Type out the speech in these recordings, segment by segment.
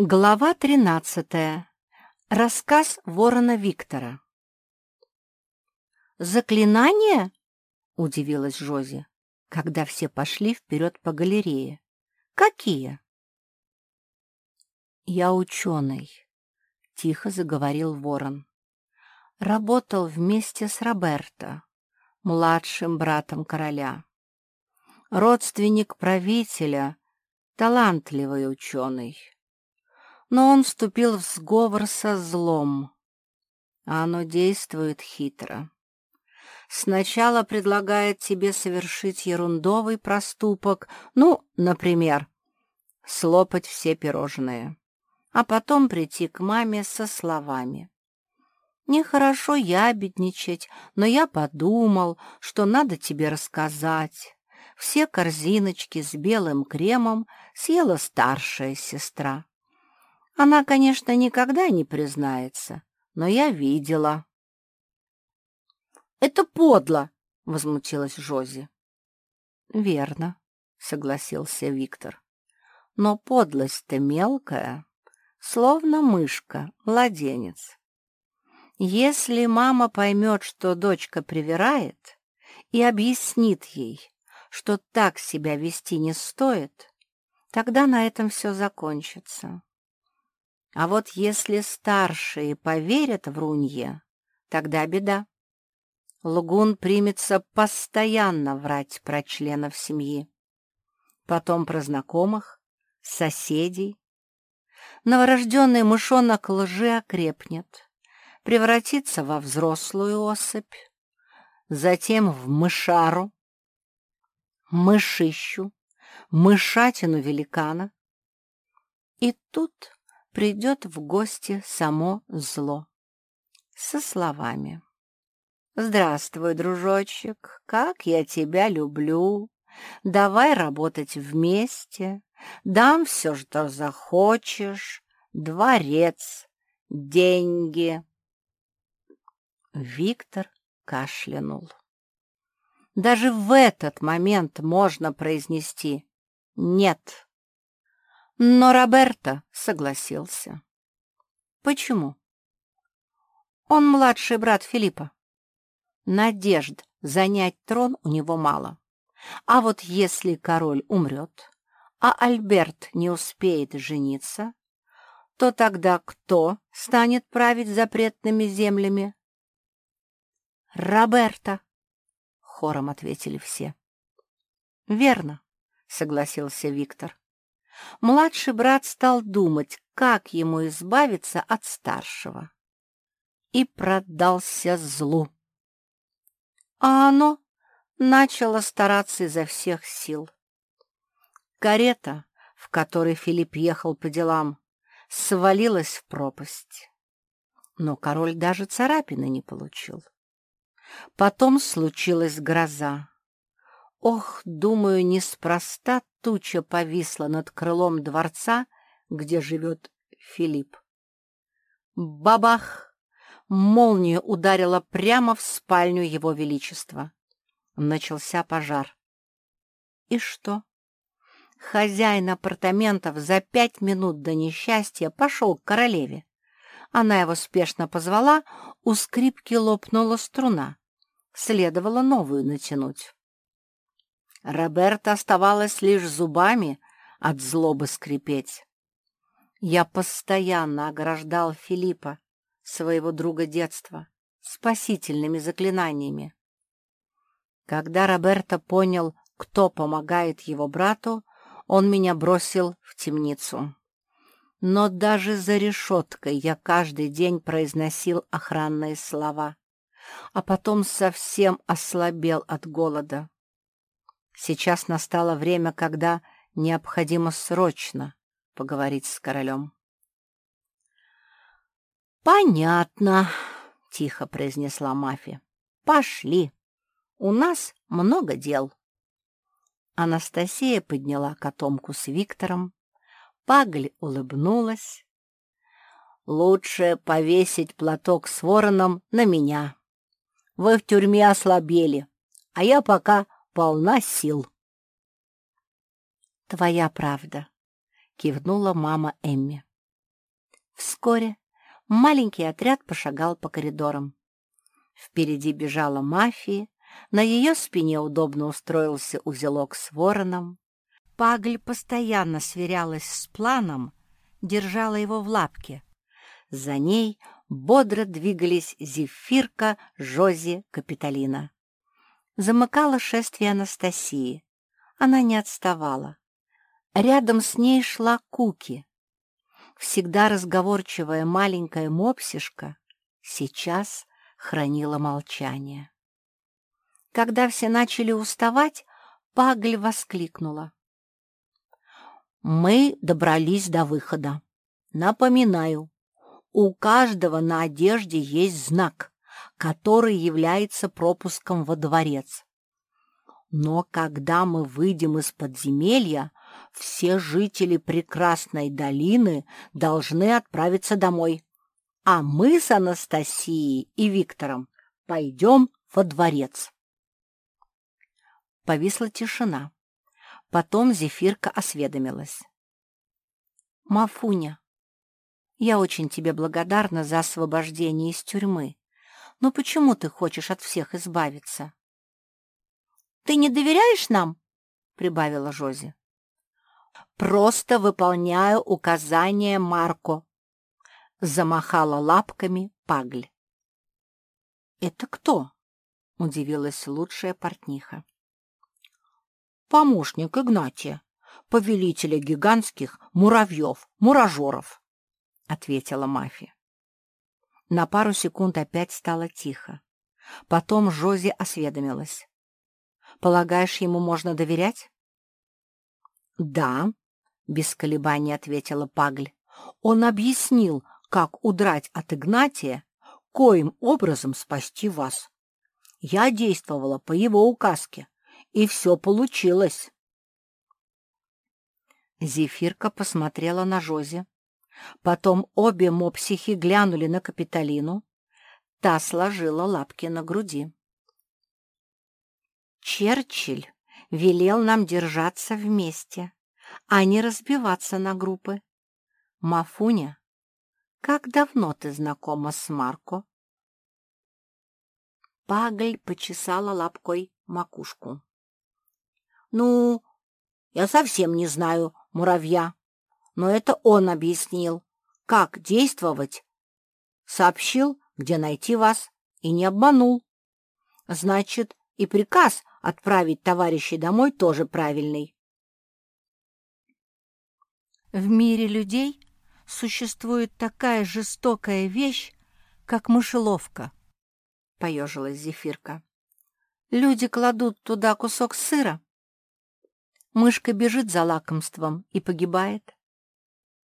Глава тринадцатая. Рассказ ворона Виктора. «Заклинание?» — удивилась Жози, когда все пошли вперед по галерее. «Какие?» «Я ученый», — тихо заговорил ворон. «Работал вместе с Роберто, младшим братом короля. Родственник правителя, талантливый ученый» но он вступил в сговор со злом. А оно действует хитро. Сначала предлагает тебе совершить ерундовый проступок, ну, например, слопать все пирожные, а потом прийти к маме со словами. Нехорошо ябедничать, но я подумал, что надо тебе рассказать. Все корзиночки с белым кремом съела старшая сестра. Она, конечно, никогда не признается, но я видела. «Это подло!» — возмутилась Жози. «Верно», — согласился Виктор. «Но подлость-то мелкая, словно мышка, младенец. Если мама поймет, что дочка привирает, и объяснит ей, что так себя вести не стоит, тогда на этом все закончится. А вот если старшие поверят в Рунье, тогда беда. Лгун примется постоянно врать про членов семьи. Потом про знакомых, соседей. Новорожденный мышонок лжи окрепнет, превратится во взрослую особь, затем в мышару, мышищу, мышатину великана. И тут придет в гости само зло. Со словами. «Здравствуй, дружочек, как я тебя люблю! Давай работать вместе, дам все, что захочешь, дворец, деньги». Виктор кашлянул. Даже в этот момент можно произнести «нет». Но Роберто согласился. Почему? Он младший брат Филиппа. Надежд занять трон у него мало. А вот если король умрет, а Альберт не успеет жениться, то тогда кто станет править запретными землями? «Роберто!» — хором ответили все. «Верно», — согласился Виктор младший брат стал думать, как ему избавиться от старшего. И продался злу. А оно начало стараться изо всех сил. Карета, в которой Филипп ехал по делам, свалилась в пропасть. Но король даже царапины не получил. Потом случилась гроза. Ох, думаю, неспроста туча повисла над крылом дворца, где живет Филипп. Бабах! Молния ударила прямо в спальню его величества. Начался пожар. И что? Хозяин апартаментов за пять минут до несчастья пошел к королеве. Она его спешно позвала, у скрипки лопнула струна. Следовало новую натянуть. Роберта оставалось лишь зубами от злобы скрипеть. Я постоянно ограждал Филиппа, своего друга детства, спасительными заклинаниями. Когда Роберто понял, кто помогает его брату, он меня бросил в темницу. Но даже за решеткой я каждый день произносил охранные слова, а потом совсем ослабел от голода. Сейчас настало время, когда необходимо срочно поговорить с королем. «Понятно», — тихо произнесла Мафи. «Пошли. У нас много дел». Анастасия подняла котомку с Виктором. Пагль улыбнулась. «Лучше повесить платок с вороном на меня. Вы в тюрьме ослабели, а я пока полна сил. «Твоя правда», — кивнула мама Эмми. Вскоре маленький отряд пошагал по коридорам. Впереди бежала мафия, на ее спине удобно устроился узелок с вороном. Пагль постоянно сверялась с планом, держала его в лапке. За ней бодро двигались Зефирка, Жози, Капитолина. Замыкала шествие Анастасии. Она не отставала. Рядом с ней шла Куки. Всегда разговорчивая маленькая мопсишка сейчас хранила молчание. Когда все начали уставать, Пагль воскликнула. «Мы добрались до выхода. Напоминаю, у каждого на одежде есть знак, который является пропуском во дворец. Но когда мы выйдем из подземелья, все жители прекрасной долины должны отправиться домой, а мы с Анастасией и Виктором пойдем во дворец. Повисла тишина. Потом Зефирка осведомилась. «Мафуня, я очень тебе благодарна за освобождение из тюрьмы, но почему ты хочешь от всех избавиться?» «Ты не доверяешь нам?» — прибавила Жози. «Просто выполняю указания Марко», — замахала лапками Пагль. «Это кто?» — удивилась лучшая портниха помощник Игнатия, повелителя гигантских муравьев-муражеров, — ответила мафия. На пару секунд опять стало тихо. Потом Жози осведомилась. «Полагаешь, ему можно доверять?» «Да», — без колебаний ответила Пагль. «Он объяснил, как удрать от Игнатия, коим образом спасти вас. Я действовала по его указке, и все получилось. Зефирка посмотрела на Жози. Потом обе мопсихи глянули на Капитолину. Та сложила лапки на груди. Черчилль велел нам держаться вместе, а не разбиваться на группы. Мафуня, как давно ты знакома с Марко? Пагль почесала лапкой макушку. Ну, я совсем не знаю муравья, но это он объяснил, как действовать. Сообщил, где найти вас, и не обманул. Значит, и приказ отправить товарищей домой тоже правильный. В мире людей существует такая жестокая вещь, как мышеловка, — поежилась Зефирка. Люди кладут туда кусок сыра, Мышка бежит за лакомством и погибает.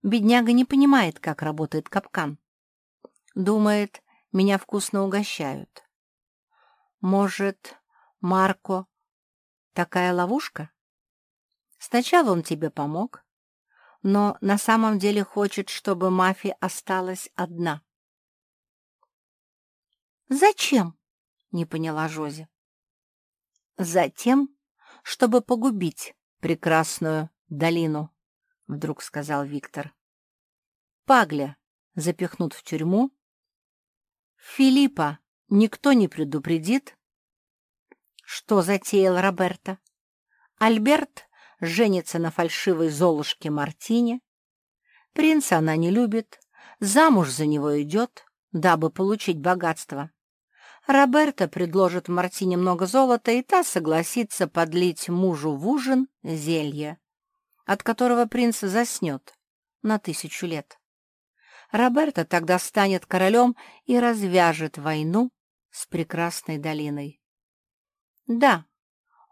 Бедняга не понимает, как работает капкан. Думает, меня вкусно угощают. Может, Марко, такая ловушка? Сначала он тебе помог, но на самом деле хочет, чтобы мафия осталась одна. «Зачем?» — не поняла Жози. «Затем, чтобы погубить прекрасную долину, — вдруг сказал Виктор. Пагля запихнут в тюрьму. Филиппа никто не предупредит. Что затеял Роберто? Альберт женится на фальшивой Золушке Мартине. Принца она не любит, замуж за него идет, дабы получить богатство. Роберто предложит Мартине много золота, и та согласится подлить мужу в ужин зелье, от которого принц заснет на тысячу лет. Роберто тогда станет королем и развяжет войну с прекрасной долиной. Да,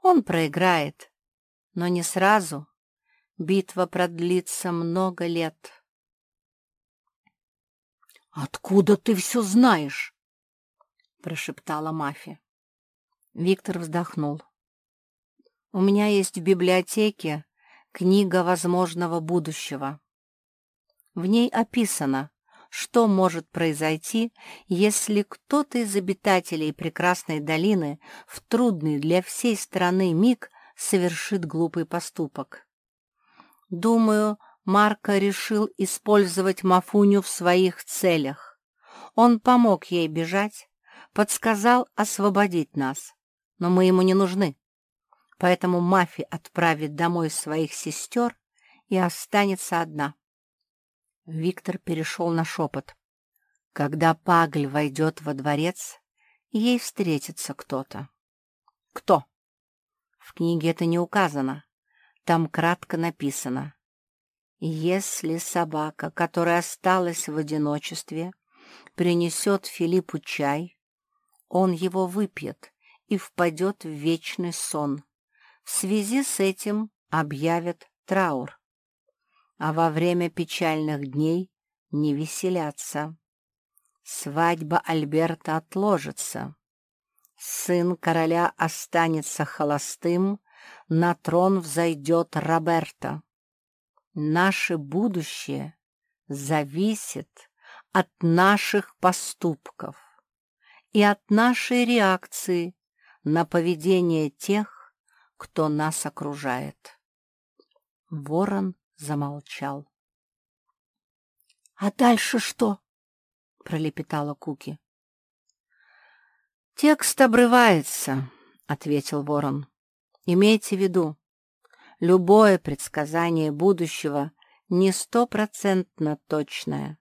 он проиграет, но не сразу. Битва продлится много лет. «Откуда ты все знаешь?» — прошептала Мафи. Виктор вздохнул. «У меня есть в библиотеке книга возможного будущего. В ней описано, что может произойти, если кто-то из обитателей прекрасной долины в трудный для всей страны миг совершит глупый поступок. Думаю, Марко решил использовать Мафуню в своих целях. Он помог ей бежать, подсказал освободить нас, но мы ему не нужны. Поэтому Мафи отправит домой своих сестер и останется одна. Виктор перешел на шепот. Когда Пагль войдет во дворец, ей встретится кто-то. Кто? В книге это не указано. Там кратко написано. Если собака, которая осталась в одиночестве, принесет Филиппу чай, он его выпьет и впадет в вечный сон. В связи с этим объявят траур. А во время печальных дней не веселятся. Свадьба Альберта отложится. Сын короля останется холостым, на трон взойдет Роберто. Наше будущее зависит от наших поступков и от нашей реакции на поведение тех, кто нас окружает. Ворон замолчал. — А дальше что? — пролепетала Куки. «Текст обрывается», — ответил Ворон. «Имейте в виду, любое предсказание будущего не стопроцентно точное.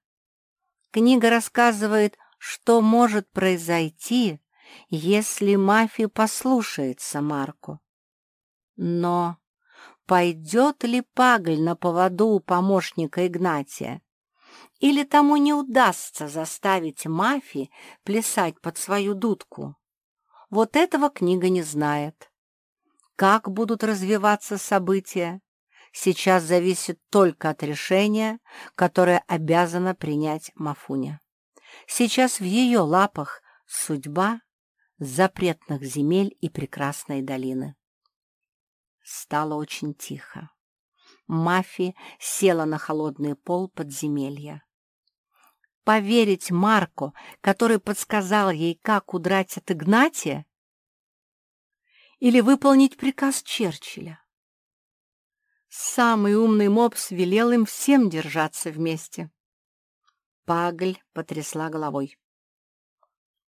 Книга рассказывает, что может произойти, если мафия послушается Марку. Но пойдет ли Пагль на поводу у помощника Игнатия? Или тому не удастся заставить мафии плясать под свою дудку? Вот этого книга не знает. Как будут развиваться события, сейчас зависит только от решения, которое обязана принять Мафуня. Сейчас в ее лапах судьба запретных земель и прекрасной долины. Стало очень тихо. Мафи села на холодный пол подземелья. Поверить Марко, который подсказал ей, как удрать от Игнатия? Или выполнить приказ Черчилля? Самый умный мопс велел им всем держаться вместе. Пагль потрясла головой.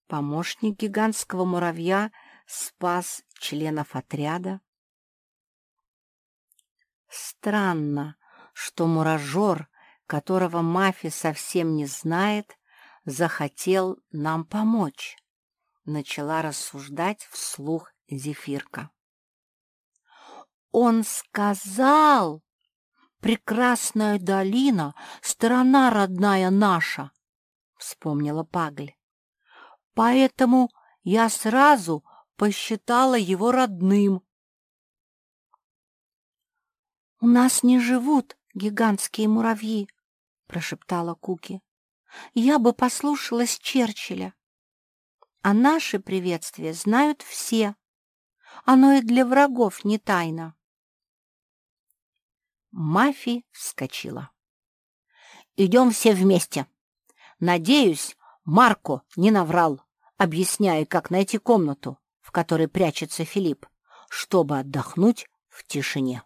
Помощник гигантского муравья спас членов отряда. Странно, что муражер, которого Мафи совсем не знает, захотел нам помочь, начала рассуждать вслух Зефирка. Он сказал, прекрасная долина, страна родная наша, вспомнила Пагль. Поэтому я сразу посчитала его родным. «У нас не живут гигантские муравьи», — прошептала Куки. «Я бы послушалась Черчилля. А наши приветствия знают все. Оно и для врагов не тайна». Мафи вскочила. «Идем все вместе. Надеюсь, Марко не наврал, объясняя, как найти комнату, в которой прячется Филипп, чтобы отдохнуть в тишине».